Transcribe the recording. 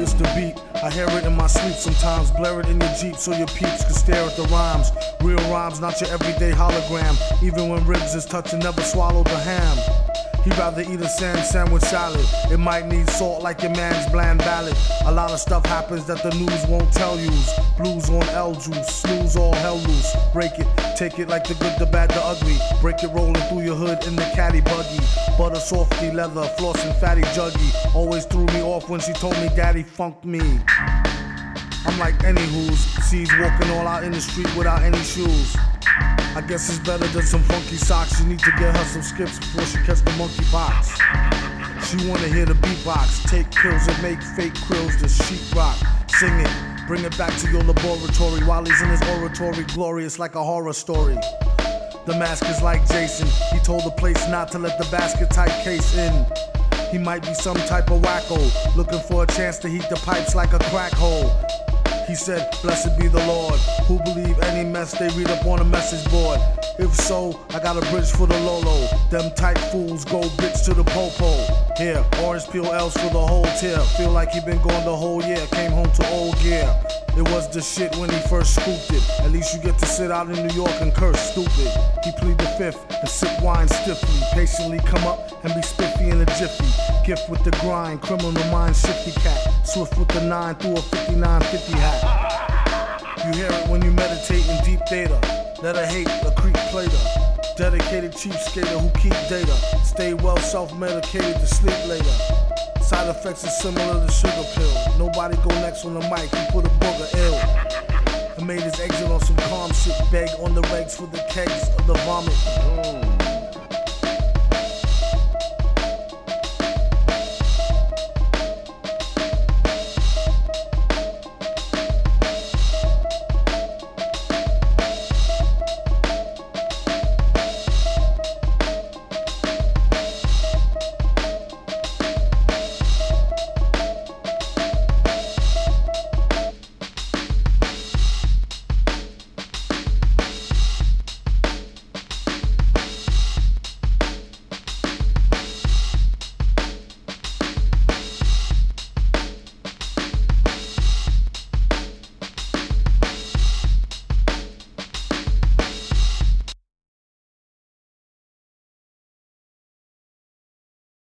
It's the beat, I hear it in my sleep sometimes. Blare it in your Jeep so your peeps can stare at the rhymes. Real rhymes, not your everyday hologram. Even when ribs is touching, never swallow the ham. He'd rather eat a sand sandwich salad. It might need salt like your man's bland ballad. A lot of stuff happens that the news won't tell you. Blues on L juice, snooze all hell loose. Break it, take it like the good, the bad, the ugly. Break it rolling through your hood in the caddy buggy. Butter softy leather, flossing fatty juggy. Always threw me off when she told me daddy funked me. I'm like any who's sees walking all out in the street without any shoes. I guess it's better than some funky socks. You need to get her some skips before she catch the monkey pox. She wanna hear the beatbox, take pills and make fake krills to sheetrock. Sing it, bring it back to your laboratory while he's in his oratory, glorious like a horror story. The mask is like Jason. He told the place not to let the basket type case in. He might be some type of wacko, looking for a chance to heat the pipes like a crack hole. He said, Blessed be the Lord, who believe any mess they read up on a message board. If so, I got a bridge for the Lolo. Them tight fools go bitch to the popo. Here, orange peel L's for the whole tier. Feel like he been gone the whole year. Came home to old gear. It was the shit when he first scooped it. At least you get to sit out in New York and curse stupid. He plead the fifth and sip wine stiffly. Patiently come up and be spiffy in a jiffy. Gift with the grind, criminal mind shifty cat. Swift with the nine through a 5950 hat. You hear it when you meditate in deep theta. Let her hate a creep plater. Dedicated cheap skater who keep data. Stay well self-medicated to sleep later. Side effects are similar to sugar pill. Nobody go next on the mic, he put a booger ill. And made his exit on some calm shit, beg on the regs for the kegs of the vomit.